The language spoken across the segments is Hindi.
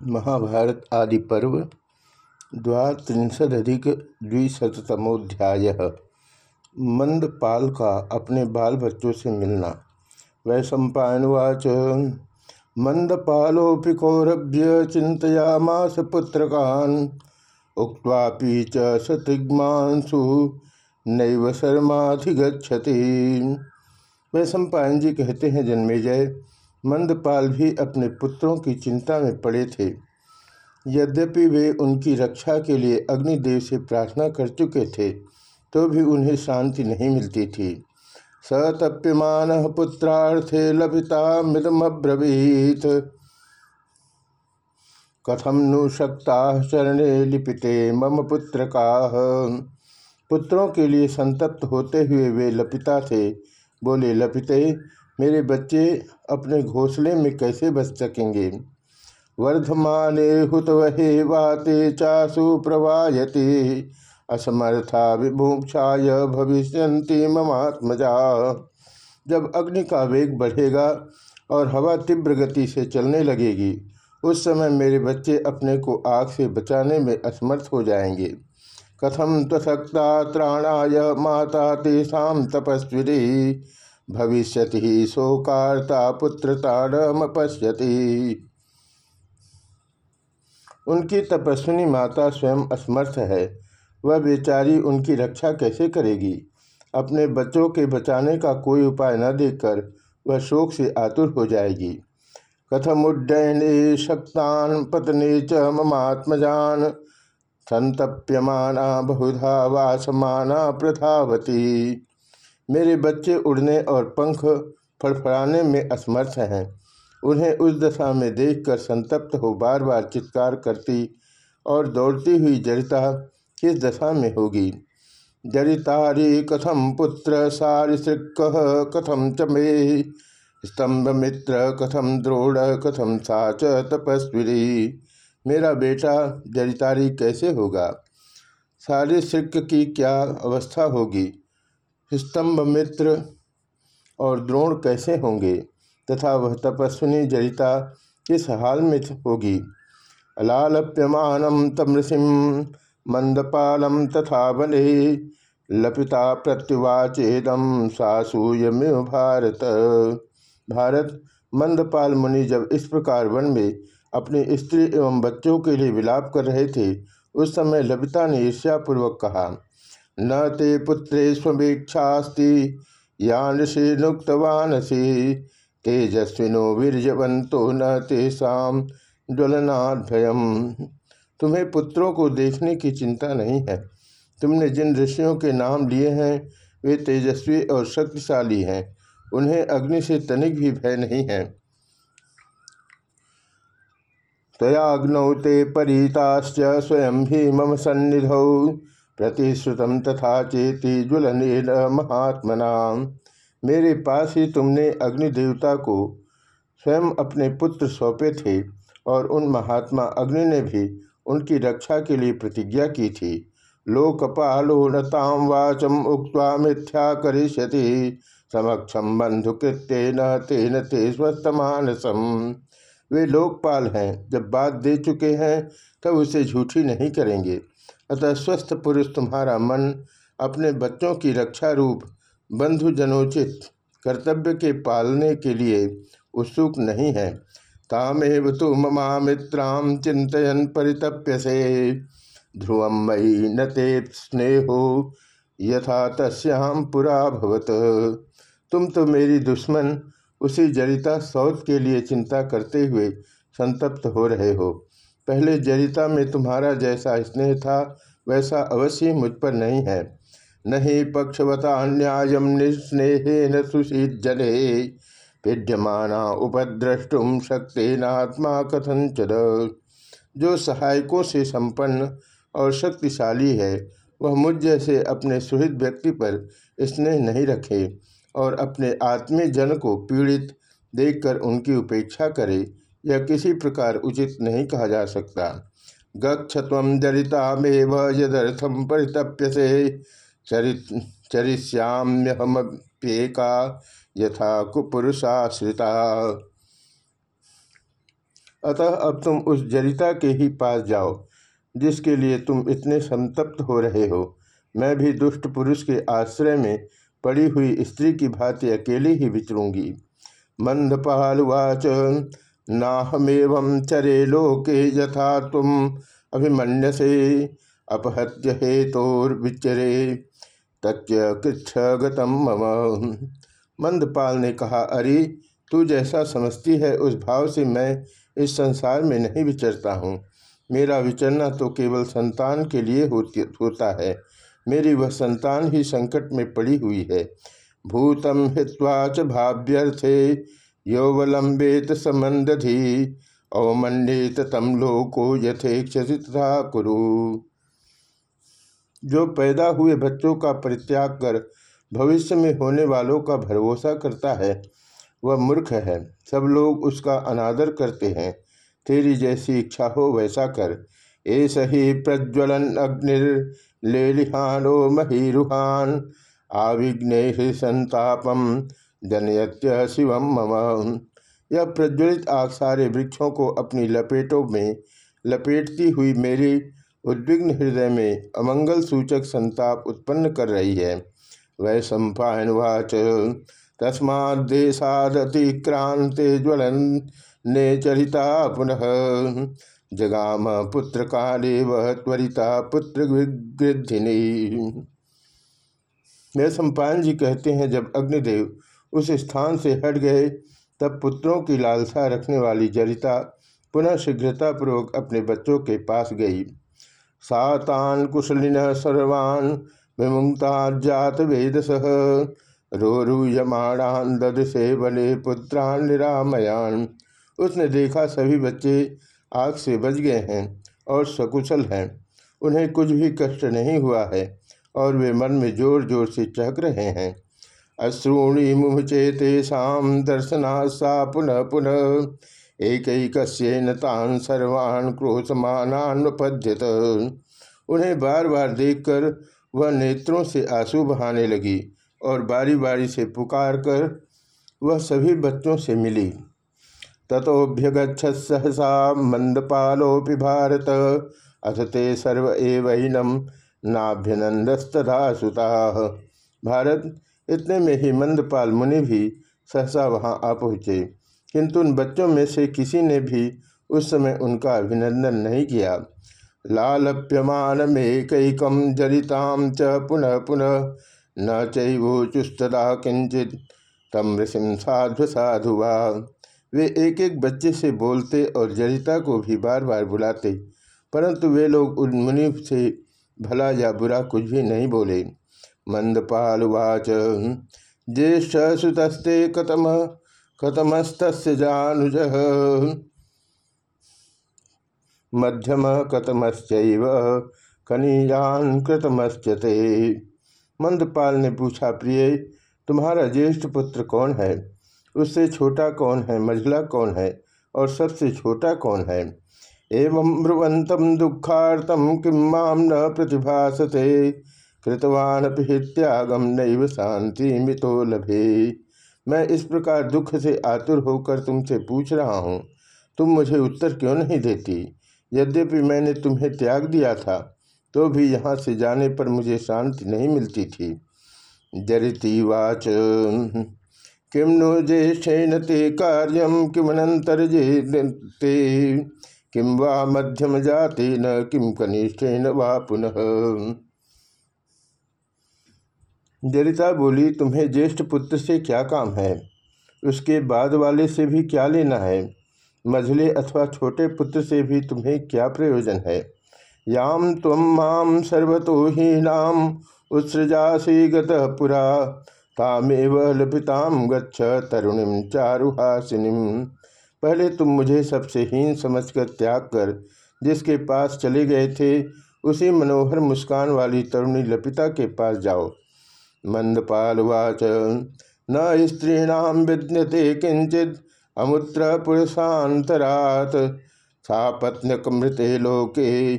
महाभारत आदि पर्व द्विशतमोध्याय मंदपाल का अपने बाल बच्चों से मिलना। वैशंपावाच मंदपालोपि कौरभ्य चिंतयामास पुत्रकान उक्वापी च सतिग्मांसु नैव शर्माधिगछति वैशंपायन जी कहते हैं जन्मेजय मंदपाल भी अपने पुत्रों की चिंता में पड़े थे। यद्यपि वे उनकी रक्षा के लिए अग्निदेव से प्रार्थना कर चुके थे तो भी उन्हें शांति नहीं मिलती थी। सतप्यमान पुत्रार्थे लभिता मृदमब्रवीत। कथम नु शक्ता चरणे लिपिते मम पुत्र का पुत्रों के लिए संतप्त होते हुए वे लपिता थे। बोले, लपिते मेरे बच्चे अपने घोंसले में कैसे बच सकेंगे? वर्धमाने हुत वहे वाते चासु प्रवायति। असमर्था विभूक्षाय भविष्य ममात्मजा। जब अग्नि का वेग बढ़ेगा और हवा तीव्र गति से चलने लगेगी, उस समय मेरे बच्चे अपने को आग से बचाने में असमर्थ हो जाएँगे। कथम तसक्ता त्राणाय माता तेषा तपस्वी भविष्य ही शोकार्ता पुत्रतारम पश्यति। उनकी तपस्विनी माता स्वयं असमर्थ है। वह बेचारी उनकी रक्षा कैसे करेगी? अपने बच्चों के बचाने का कोई उपाय न देखकर वह शोक से आतुर हो जाएगी। कथम उड्डयने शक्तान पत्नी च ममात्मजान संतप्यमाना बहुधा वासमाना प्रथावती मेरे बच्चे उड़ने और पंख फड़फड़ाने में असमर्थ हैं। उन्हें उस दशा में देखकर संतप्त हो बार बार चित्कार करती और दौड़ती हुई जरिता किस दशा में होगी? जरितारी कथम पुत्र सारिसृक कथम चमे स्तंभ मित्र कथम द्रोड़ कथम साच तपस्वी मेरा बेटा जरितारी कैसे होगा? सारिसृक की क्या अवस्था होगी? स्तंभ मित्र और द्रोण कैसे होंगे तथा वह तपस्विनी जरिता किस हाल में होगी? अलालप्यमान तमृषि मंदपालम तथा बने लपिता प्रत्युवाचेदम सासूयमिव भारत। भारत मंदपाल मुनि जब इस प्रकार वन में अपनी स्त्री एवं बच्चों के लिए विलाप कर रहे थे, उस समय लपिता ने ईर्ष्यापूर्वक कहा न ते पुत्रे स्ववीक्षास्ति यानसी तेजस्विनो वीरजवंतो न तेषाम ज्वलनाभयम तुम्हें पुत्रों को देखने की चिंता नहीं है। तुमने जिन ऋषियों के नाम लिए हैं, वे तेजस्वी और शक्तिशाली हैं। उन्हें अग्नि से तनिक भी भय नहीं है। तयाग्नौ ते परिताश्च स्वयं भी मम सन्निधौ। प्रतिश्रुत तथा चेती ज्वलन महात्मना। मेरे पास ही तुमने अग्नि देवता को स्वयं अपने पुत्र सौंपे थे और उन महात्मा अग्नि ने भी उनकी रक्षा के लिए प्रतिज्ञा की थी। लोकपालो नताम वाचम उक्वा मिथ्या करिष्यति। समक्षम बंधुकृत्य न तेन ते स्वस्थमानसम वे लोकपाल हैं, जब बात दे चुके हैं, तब उसे झूठी नहीं करेंगे। अतः स्वस्थ पुरुष तुम्हारा मन अपने बच्चों की रक्षा रूप बंधुजनोचित कर्तव्य के पालने के लिए उत्सुक नहीं है। तामेव तो ममा मित्राम चिंतन परितप्य से ध्रुव मई न ते स्नेहो, यथा तस्याम पुरा भवत। तुम तो मेरी दुश्मन, उसी जरिता सौत के लिए चिंता करते हुए संतप्त हो रहे हो। पहले जरिता में तुम्हारा जैसा स्नेह था, वैसा अवश्य मुझ पर नहीं है। नहीं पक्षवता न्याय न सुशीत जले पीड्यमाना उपद्रष्टुम शक्ति शक्तिनात्मा कथन जो सहायकों से संपन्न और शक्तिशाली है, वह मुझ जैसे अपने सुहित व्यक्ति पर स्नेह नहीं रखे और अपने आत्मीय जन को पीड़ित देखकर उनकी उपेक्षा करे। यह किसी प्रकार उचित नहीं कहा जा सकता। गच्छ तम जरितामेव यदर्थम परितप्यसे। चरिष्याम्यहमप्येका यथा कुपुरुषाश्रिता। अतः अब तुम उस जरिता के ही पास जाओ, जिसके लिए तुम इतने संतप्त हो रहे हो। मैं भी दुष्ट पुरुष के आश्रय में पड़ी हुई स्त्री की भांति अकेली ही विचरूँगी। मंदपालुवाच नाहमेव चरे लोके यथा तुम अभिमन्यसे, अपहत्य हेतोर्विचरे तच्च मम। मंदपाल ने कहा, अरे, तू जैसा समझती है, उस भाव से मैं इस संसार में नहीं विचरता हूँ। मेरा विचरना तो केवल संतान के लिए होती, होता है। मेरी वह संतान ही संकट में पड़ी हुई है। भूतम हित्वा च भाव्यर्थे यौवलंबेत समंदधि अवमंडित तम लोको यथेक्षति तथा कुरु जो पैदा हुए बच्चों का परित्याग कर भविष्य में होने वालों का भरोसा करता है, वह मूर्ख है। सब लोग उसका अनादर करते हैं। तेरी जैसी इच्छा हो वैसा कर। ऐसा ही प्रज्वलन अग्निर्लेलिहानो महीरुहान आविघ्न संतापम जनयत्य शिवम मम। यह प्रज्वलित आग सारे वृक्षों को अपनी लपेटों में लपेटती हुई मेरी उद्विग्न हृदय में अमंगल सूचक संताप उत्पन्न कर रही है। वै सम्पावाच तस्मादेशादतिक्रांते ज्वलन ने चरिता पुनः। जगाम पुत्र काले वह त्वरिता पुत्र गृधिनी वे सम्पायन जी कहते हैं, जब अग्निदेव उस स्थान से हट गए। तब पुत्रों की लालसा रखने वाली जरिता पुनः शीघ्रतापूर्वक अपने बच्चों के पास गई। सातान कुशलिन सर्वान विमुक्ता जात वेद सह रोरूयमाणान से बने पुत्रान निरामयान। उसने देखा सभी बच्चे आग से बच गए हैं और सकुशल हैं। उन्हें कुछ भी कष्ट नहीं हुआ है और वे मन में ज़ोर ज़ोर से चहक रहे हैं। अश्रूणी मुहचेतेषाम दर्शना सा पुनः पुनः। एक तान सर्वान् क्रोशमानान्वपद्यत उन्हें बार बार देखकर वह नेत्रों से आँसू बहाने लगी और बारी बारी से पुकार कर वह सभी बच्चों से मिली। तथोभ्यगछत सहसा मंदपालोपि भारत। अथ ते सर्व एवनम नाभ्यनंदस्तधा सुता। भारत इतने में ही मंदपाल मुनि भी सहसा वहाँ आ पहुँचे। किंतु उन बच्चों में से किसी ने भी उस समय उनका अभिनंदन नहीं किया। लालप्यमान में कईकम जरिताम च पुनः पुनः न चुस्तदा किंचित तम ऋषिम साधु साधुवा वे एक एक बच्चे से बोलते और जरिता को भी बार बार बुलाते, परंतु वे लोग उन मुनि से भला या बुरा कुछ भी नहीं बोले। मंदपालुवाच। ज्येष्ठ सुतस्ते कतम कतमस्त जानुज। मध्यम कतमश्च कनीयान कृतमश्चते मंदपाल ने पूछा, प्रिय, तुम्हारा ज्येष्ठ पुत्र कौन है? उससे छोटा कौन है? मझला कौन है? और सबसे छोटा कौन है? एवं ब्रुवंतम दुखार्तम किमाम न प्रतिभासते। कृतवान त्यागम नैव शांति मितो लभे। मैं इस प्रकार दुख से आतुर होकर तुमसे पूछ रहा हूँ, तुम मुझे उत्तर क्यों नहीं देती? यद्यपि मैंने तुम्हें त्याग दिया था तो भी यहाँ से जाने पर मुझे शांति नहीं मिलती थी। जरिति वाच। किम नो ज्येष्ठेन ते कार्यम किमनंतर ते किम वा मध्यम जाते न किम कनिष्ठेन वा पुनः। जरिता बोली, तुम्हें ज्येष्ठ पुत्र से क्या काम है? उसके बाद वाले से भी क्या लेना है? मझले अथवा छोटे पुत्र से भी तुम्हें क्या प्रयोजन है? याम तम माम सर्वतो नाम उत्सृजासी गुरा तामेव लपिताम गच्छ तरुणिम चारुहासिनीम पहले तुम मुझे सबसे हीन समझकर त्याग कर, जिसके पास चले गए थे, उसी मनोहर मुस्कान वाली तरुणी लपिता के पास जाओ। मंदपालवाच न स्त्रीण विद्यते किंचित अमुत्र पुरुषांतरात सा पत्नक मृते लोके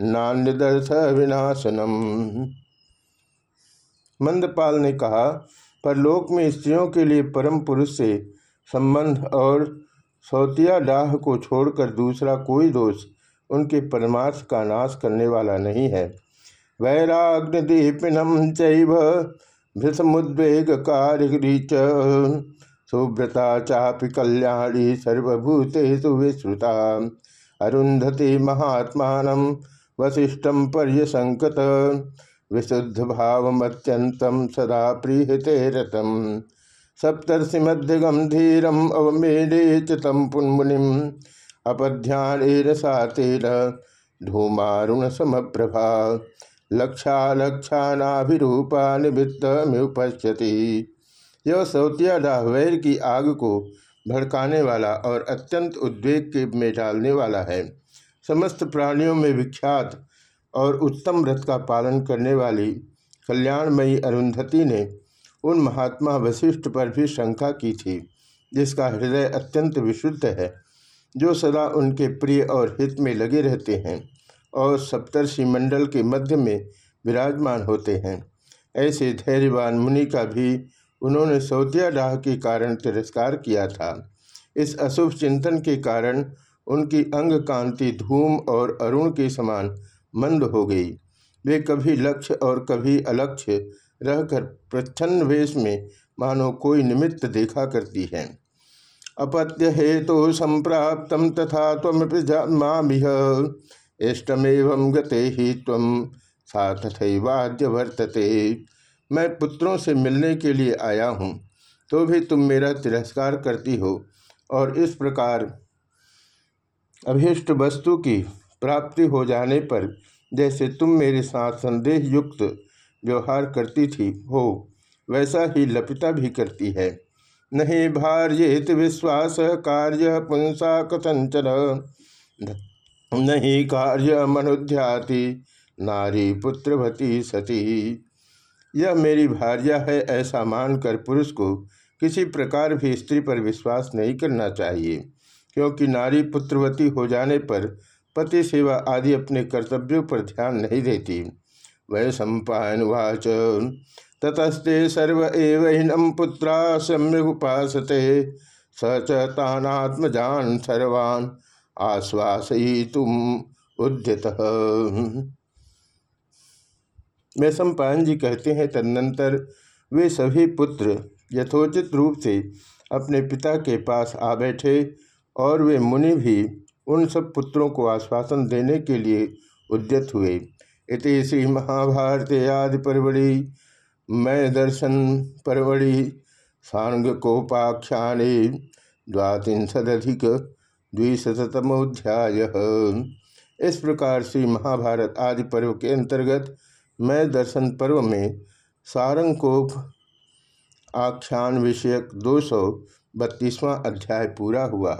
नान्यदर्श विनाशनम मंदपाल ने कहा पर लोक में स्त्रियों के लिए परम पुरुष से संबंध और सौतिया डाह को छोड़कर दूसरा कोई दोष उनके परमार्थ का नाश करने वाला नहीं है। वैराग्नदीपिनम चैव भृतमुद्वेगकारी च चापि कल्याणी सर्वभूतेषु विश्रुता अरुंधति महात्मा वशिष्ठम पर्यसंकत विशुद्ध भावमत्यंतम सदा प्रीहते रतम। सप्तर्षि मध्य गंधीरम अवमेले चम पुन्मुनिम। अपध्यान सातेन धूमारुण समप्रभा लक्षालक्षानाभिरूपा निमित्तमुपश्यति यह सौतिया डाह वैर की आग को भड़काने वाला और अत्यंत उद्वेग के में डालने वाला है। समस्त प्राणियों में विख्यात और उत्तम व्रत का पालन करने वाली कल्याणमयी अरुंधति ने उन महात्मा वशिष्ठ पर भी शंका की थी, जिसका हृदय अत्यंत विशुद्ध है, जो सदा उनके प्रिय और हित में लगे रहते हैं। और सप्तर्षि मंडल के मध्य में विराजमान होते हैं। ऐसे धैर्यवान मुनि का भी उन्होंने सौतिया डाह के कारण तिरस्कार किया था। इस अशुभ चिंतन के कारण उनकी अंग कांति धूम और अरुण के समान मंद हो गई। वे कभी लक्ष्य और कभी अलक्ष्य रहकर प्रच्छन्न वेश में मानो कोई निमित्त देखा करती है। अपत्य हेतु तो संप्राप्त तथा तम तमिह इष्टमेव गते ही तम सा तथैवाद्य वर्तते। मैं पुत्रों से मिलने के लिए आया हूँ तो भी तुम मेरा तिरस्कार करती हो और इस प्रकार अभीष्ट वस्तु की प्राप्ति हो जाने पर जैसे तुम मेरे साथ संदेह युक्त व्यवहार करती थी, हो, वैसा ही लपिता भी करती है। नहीं भार्येत विश्वास कार्य पुंसा कथंचन नहीं कार्य मनुध्याति नारी पुत्रवती सती। यह मेरी भार्या है ऐसा मानकर पुरुष को किसी प्रकार भी स्त्री पर विश्वास नहीं करना चाहिए, क्योंकि नारी पुत्रवती हो जाने पर पति सेवा आदि अपने कर्तव्यों पर ध्यान नहीं देती। वह सम्पावाच ततस्ते सर्व एवं पुत्रा सम्यक उपासते स चात्मजान सर्वान् आश्वासयी तुम उद्यत। मैं सम्पायन जी कहते हैं, तदनंतर वे सभी पुत्र यथोचित रूप से अपने पिता के पास आ बैठे और वे मुनि भी उन सब पुत्रों को आश्वासन देने के लिए उद्यत हुए। इति श्री महाभारत आदि परवड़ी मैं दर्शन परवड़ी सांग सांगकोपाख्याने द्वांशदधिक द्विशतमोध्याय इस प्रकार से महाभारत आदि पर्व के अंतर्गत मैं दर्शन पर्व में सारंगकोप आख्यान विषयक दो सौ बत्तीसवां अध्याय पूरा हुआ।